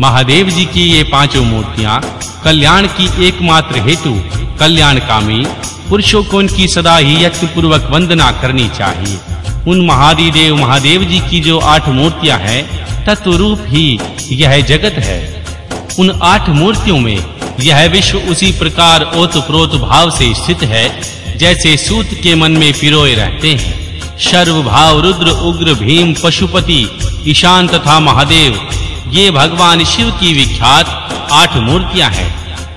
महादेव जी की ये पाँचों मूर्तियाँ कल्याण की एकमात्र हेतु कल्याणकामी पुरुषों को उनकी सदा ही यत्न पूर्वक वंदना करनी चाहिए। उन महादिदेव महादेव जी की जो आठ मूर्तियाँ हैं तत्व रूप ही यह जगत है। उन आठ मूर्तियों में यह विश्व उसी प्रकार ओतप्रोत भाव से स्थित है, जैसे सूत के मन में पिरोए रहते हैं। सर्व भाव रुद्र उग्र भीम पशुपति ईशान तथा महादेव ये भगवान शिव की विख्यात आठ मूर्तियाँ हैं।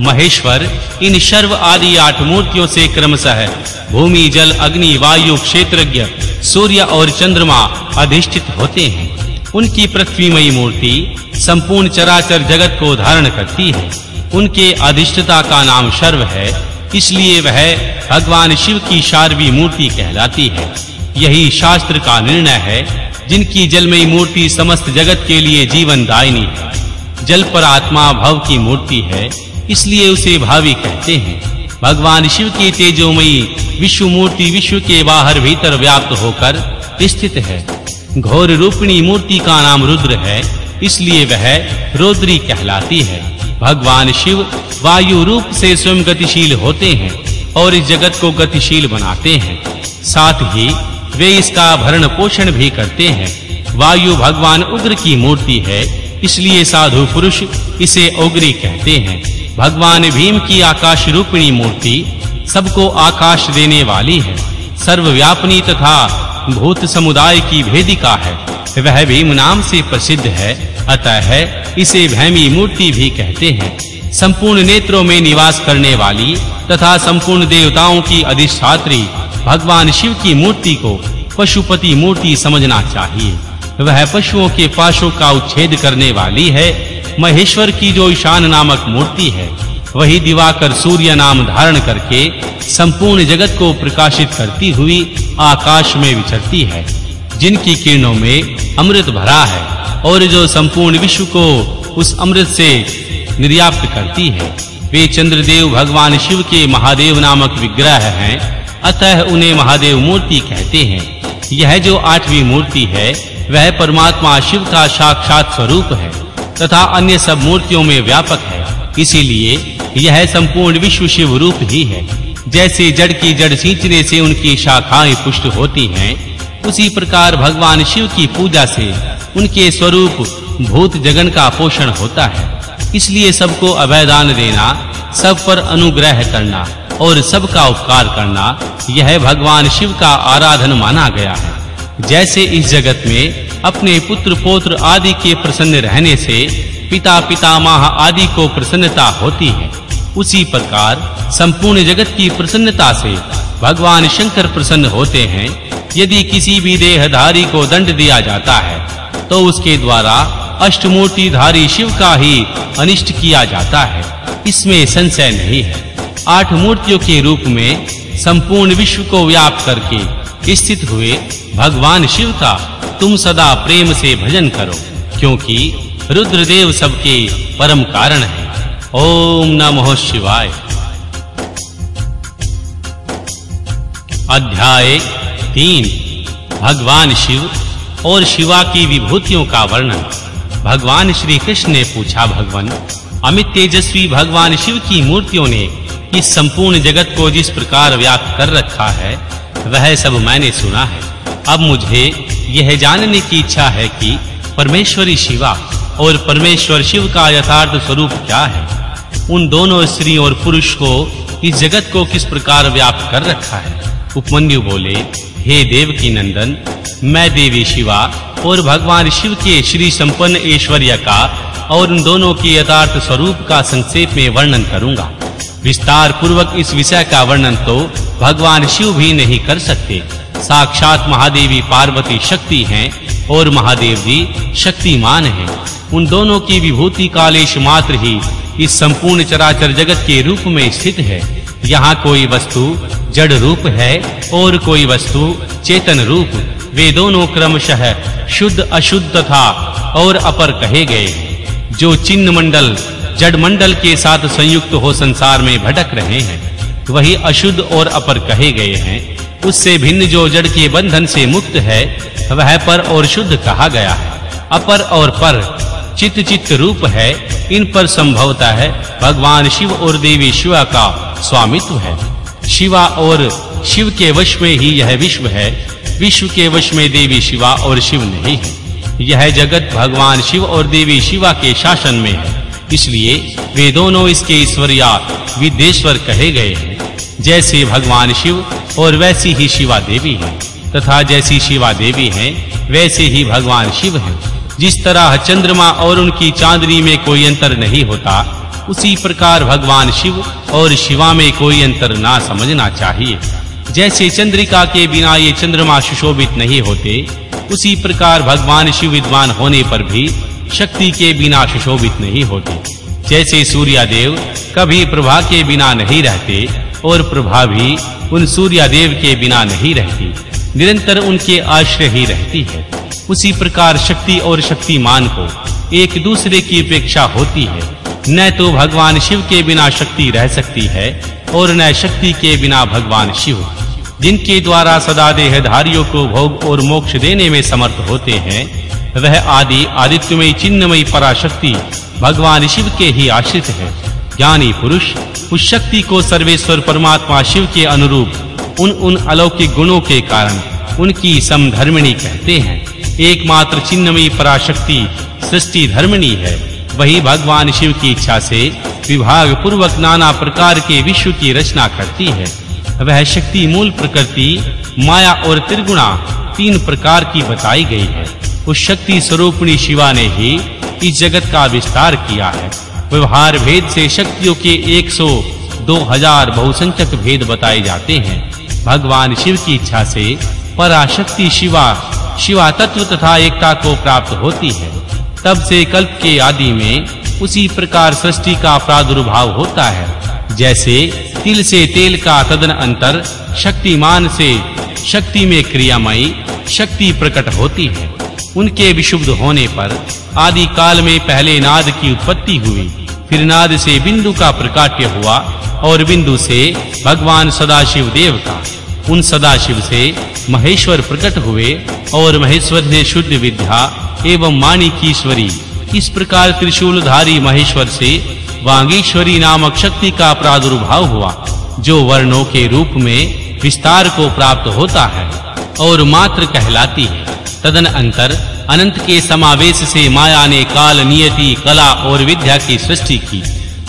महेश्वर, इन सर्व आदि आठ मूर्तियों से क्रमशः भूमि, जल, अग्नि, वायु, क्षेत्रज्ञ, सूर्य और चंद्रमा अधिष्ठित होते हैं। उनकी पृथ्वीमयी मूर्ति संपूर्ण चराचर जगत को धारण करती है। उनके अधिष्ठता का नाम सर्व है, इसलिए वह भगवान शिव की शारवी मूर्ति कहलाती है। यही शास्त्र का निर्णय है जिनकी जलमयी मूर्ति समस्त जगत के लिए जीवन दायिनी है। जल पर आत्मा भव की मूर्ति है, इसलिए उसे भावी कहते हैं। भगवान शिव की तेजोमयी विश्व मूर्ति विश्व के बाहर भीतर व्याप्त होकर स्थित है। घोर रूपिणी मूर्ति का नाम रुद्र है, इसलिए वह रुद्री कहलाती है। भगवान शिव वायु रूप से स्वयं गतिशील होते हैं और इस जगत को गतिशील बनाते हैं। साथ ही वे इसका भरण पोषण भी करते हैं। वायु भगवान उग्र की मूर्ति है, इसलिए साधु पुरुष इसे उग्री कहते हैं। भगवान भीम की आकाश रूपिणी मूर्ति सबको आकाश देने वाली है। सर्वव्यापिनी तथा भूत समुदाय की भेदिका है। वह भीम नाम से प्रसिद्ध है, अतः है इसे भैमी मूर्ति भी कहते हैं। संपूर्ण नेत्रों में निवास करने वाली तथा संपूर्ण देवताओं की अधिष्ठात्री भगवान शिव की मूर्ति को पशुपति मूर्ति समझना चाहिए। वह पशुओं के पाशों का उच्छेद करने वाली है। महेश्वर की जो ईशान नामक मूर्ति है, वही दिवाकर सूर्य नाम धारण करके संपूर्ण जगत को प्रकाशित करती हुई आकाश में विचरती है, जिनकी किरणों में अमृत भरा है और जो संपूर्ण विश्व को उस अमृत से निर्याप्त करती है। वे चंद्रदेव भगवान शिव के महादेव नामक विग्रह हैं, अतः उन्हें महादेव मूर्ति कहते हैं। यह जो आठवीं मूर्ति है, वह परमात्मा शिव का साक्षात स्वरूप है, तथा अन्य सब मूर्तियों में व्यापक है। इसीलिए यह संपूर्ण विश्व शिव रूप ही है। जैसे जड़ की जड़ सींचने से उनकी शाखाएँ पुष्ट होती हैं, उसी प्रकार भगवान शिव की पूजा से उनके स्वरूप भूत जगन का पोषण होता है। इसलिए सबको अभयदान देना, सब पर अनुग्रह करना और सबका उपकार करना, यह भगवान शिव का आराधन माना गया है। जैसे इस जगत में अपने पुत्र पोत्र आदि के प्रसन्न रहने से पिता पितामह आदि को प्रसन्नता होती है, उसी प्रकार संपूर्ण जगत की प्रसन्नता से भगवान शंकर प्रसन्न होते हैं। यदि किसी भी देहधारी को दंड दिया जाता है तो उसके द्वारा अष्टमूर्ति धारी शिव का ही अनिष्ट किया जाता है। इसमें संशय नहीं है। आठ मूर्तियों के रूप में संपूर्ण विश्व को व्याप्त करके स्थित हुए भगवान शिव का तुम सदा प्रेम से भजन करो, क्योंकि रुद्रदेव सबके परम कारण है। ओम नमः शिवाय। अध्याय तीन। भगवान शिव और शिवा की विभूतियों का वर्णन। भगवान श्री कृष्ण ने पूछा, भगवान, अमित तेजस्वी भगवान शिव की मूर्तियों ने इस संपूर्ण जगत को जिस प्रकार व्याप्त कर रखा है, वह सब मैंने सुना है। अब मुझे यह जानने की इच्छा है कि परमेश्वरी शिवा और परमेश्वर शिव का यथार्थ स्वरूप क्या है? उन दोनों स्त्री और पुरुष को इस जगत को किस प्रकार व्याप्त कर रखा है? उपमन्यु बोले, हे देव की नंदन मैं देवी शिवा और भगवान शिव के श्री संपन्न ऐश्वर्य का और उन दोनों के यथार्थ स्वरूप का संक्षेप में वर्णन करूँगा। विस्तार पूर्वक इस विषय का वर्णन तो भगवान शिव भी नहीं कर सकते। साक्षात महादेवी पार्वती शक्ति हैं और महादेव जी शक्तिमान हैं। उन दोनों की विभूति कालेश मात्र ही इस संपूर्ण चराचर जगत के रूप में स्थित है। यहाँ कोई वस्तु जड़ रूप है और कोई वस्तु चेतन रूप। वे दोनों क्रमशः शुद्ध अशुद्ध तथा और अपर कहे गए। जो चिन्ह मंडल जड़ मंडल के साथ संयुक्त हो संसार में भटक रहे हैं, वही अशुद्ध और अपर कहे गए हैं। उससे भिन्न जो जड़ के बंधन से मुक्त है, वह पर और शुद्ध कहा गया है। अपर और पर चित्त चित्त रूप है, इन पर संभवता है भगवान शिव और देवी शिवा का स्वामित्व है। शिवा और शिव के वश में ही यह विश्व है, विश्व के वश में देवी शिवा और शिव नहीं है। यह जगत भगवान शिव और देवी शिवा के शासन में है। इसलिए वे दोनों इसके ईश्वर या विदेश्वर कहे गए हैं। जैसे भगवान शिव और वैसी ही शिवा देवी है, तथा जैसी शिवा देवी हैं, वैसे ही भगवान शिव हैं। जिस तरह चंद्रमा और उनकी चांदनी में कोई अंतर नहीं होता, उसी प्रकार भगवान शिव और शिवा में कोई अंतर ना समझना चाहिए। जैसे चंद्रिका के बिना ये चंद्रमा सुशोभित नहीं होते, उसी प्रकार भगवान शिव विद्वान होने पर भी शक्ति के बिना सुशोभित नहीं होते। जैसे सूर्यदेव कभी प्रभा के बिना नहीं रहते और प्रभा भी उन सूर्यदेव के बिना नहीं रहती। निरंतर उनके आश्रय ही रहती है। उसी प्रकार शक्ति और शक्तिमान को एक दूसरे की अपेक्षा होती है। न तो भगवान शिव के बिना शक्ति रह सकती है और न शक्ति के बिना भगवान शिव। जिनके द्वारा सदा देहधारियों को भोग और मोक्ष देने में समर्थ होते हैं वह आदि आदित्यमयी चिन्हमयी पराशक्ति भगवान शिव के ही आश्रित है। ज्ञानी पुरुष, उस शक्ति को सर्वेश्वर परमात्मा शिव के अनुरूप उन उन अलौकिक गुणों के कारण उनकी समधर्मिणी कहते हैं। एकमात्र चिन्हमयी पराशक्ति सृष्टि धर्मिणी है। वही भगवान शिव की इच्छा से विभाग पूर्वक नाना प्रकार के विश्व की रचना करती है। वह शक्ति मूल प्रकृति, माया और त्रिगुणा तीन प्रकार की बताई गई है। उस शक्ति स्वरूपणी शिवा ने ही इस जगत का विस्तार किया है। व्यवहार भेद से शक्तियों के 100 2000 बहुसंख्यक भेद बताए जाते हैं। भगवान शिव की इच्छा से पराशक्ति शिवा शिवा तत्व तथा एकता को प्राप्त होती है। तब से कल्प के आदि में उसी प्रकार सृष्टि का प्रादुर्भाव होता है। जैसे तिल से तेल का तदन अंतर शक्तिमान से शक्ति में क्रियामयी शक्ति प्रकट होती है। उनके विशुद्ध होने पर आदि काल में पहले नाद की उत्पत्ति हुई। फिर नाद से बिंदु का प्रकाट्य हुआ और बिंदु से भगवान सदाशिव देव का उन सदाशिव से महेश्वर प्रकट हुए और महेश्वर ने शुद्ध विद्या एवं माणिकीश्वरी, इस प्रकार त्रिशूलधारी महेश्वर से वांगीश्वरी नामक शक्ति का प्रादुर्भाव हुआ, जो वर्णों के रूप में विस्तार को प्राप्त होता है और मात्र कहलाती है। तदन अंतर अनंत के समावेश से माया ने काल नियति, कला और विद्या की सृष्टि की।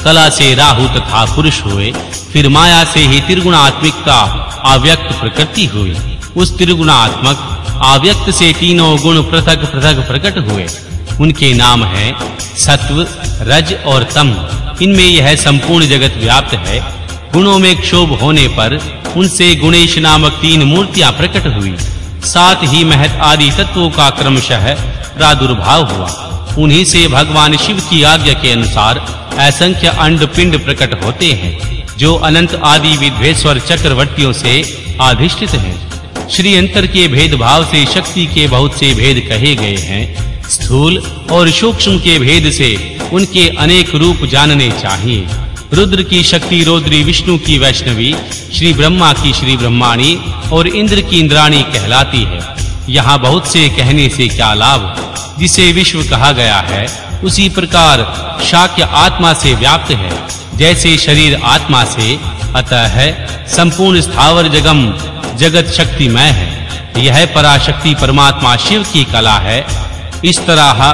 कला से राहु तथा पुरुष हुए, फिर माया से ही त्रिगुणात्मिक का अव्यक्त प्रकृति हुई। उस त्रिगुणात्मक, अव्यक्त से तीनों गुण पृथक-पृथक प्रकट हुए। उनके नाम हैं सत्व, रज और तम। इनमें यह संपूर्ण जगत व्याप्त है। गुणों में क्षोभ होने पर उनसे गुणेश नामक तीन मूर्तियाँ प्रकट हुई। साथ ही महत आदि तत्वों का क्रमशः प्रादुर्भाव हुआ। उन्हीं से भगवान शिव की आज्ञा के अनुसार असंख्य अंड पिंड प्रकट होते हैं, जो अनंत आदि विद्वेश्वर चक्रवर्तियों से आधिष्ठित हैं। श्री अंतर के भेदभाव से, शक्ति के बहुत से भेद कहे गए हैं। स्थूल और सूक्ष्म के भेद से उनके अनेक रूप जानने चाहिए। रुद्र की शक्ति रोद्री विष्णु की वैष्णवी, श्री ब्रह्मा की श्री ब्रह्माणी और इंद्र की इंद्राणी कहलाती है। यहाँ बहुत से कहने से क्या लाभ? जिसे विश्व कहा गया है, उसी प्रकार शाक्य आत्मा से व्याप्त है। जैसे शरीर आत्मा से, अतः है संपूर्ण स्थावर जगम जगत शक्तिमय है। यह पराशक्ति परमात्मा शिव की कला है। इस तरह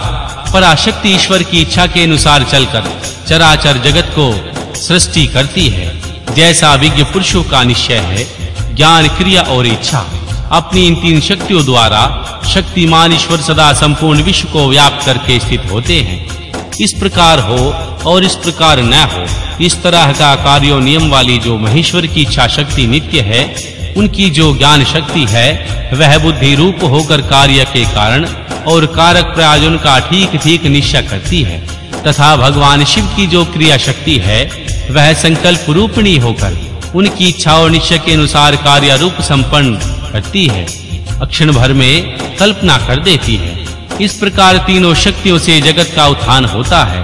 पराशक्ति ईश्वर की इच्छा के अनुसार चलकर चराचर जगत को सृष्टि करती है। जैसा विज्ञ पुरुषों का निश्चय है, ज्ञान क्रिया और इच्छा। अपनी इन तीन शक्तियों द्वारा शक्तिमान ईश्वर सदा संपूर्ण विश्व को व्याप्त करके स्थित होते हैं। इस प्रकार हो और इस प्रकार न हो, इस तरह का कार्यो नियम वाली जो महेश्वर की इच्छा शक्ति नित्य है, उनकी जो ज्ञान शक्ति है, वह बुद्धि रूप होकर कार्य के कारण और कारक प्रयोजन का ठीक-ठीक निश्चय करती है। तथा भगवान शिव की जो क्रिया शक्ति है वह संकल्प रूपणी होकर उनकी इच्छा और निश्चय के अनुसार कार्य रूप संपन्न करती है, अक्षण भर में कल्पना कर देती है। इस प्रकार तीनों शक्तियों से जगत का उत्थान होता है।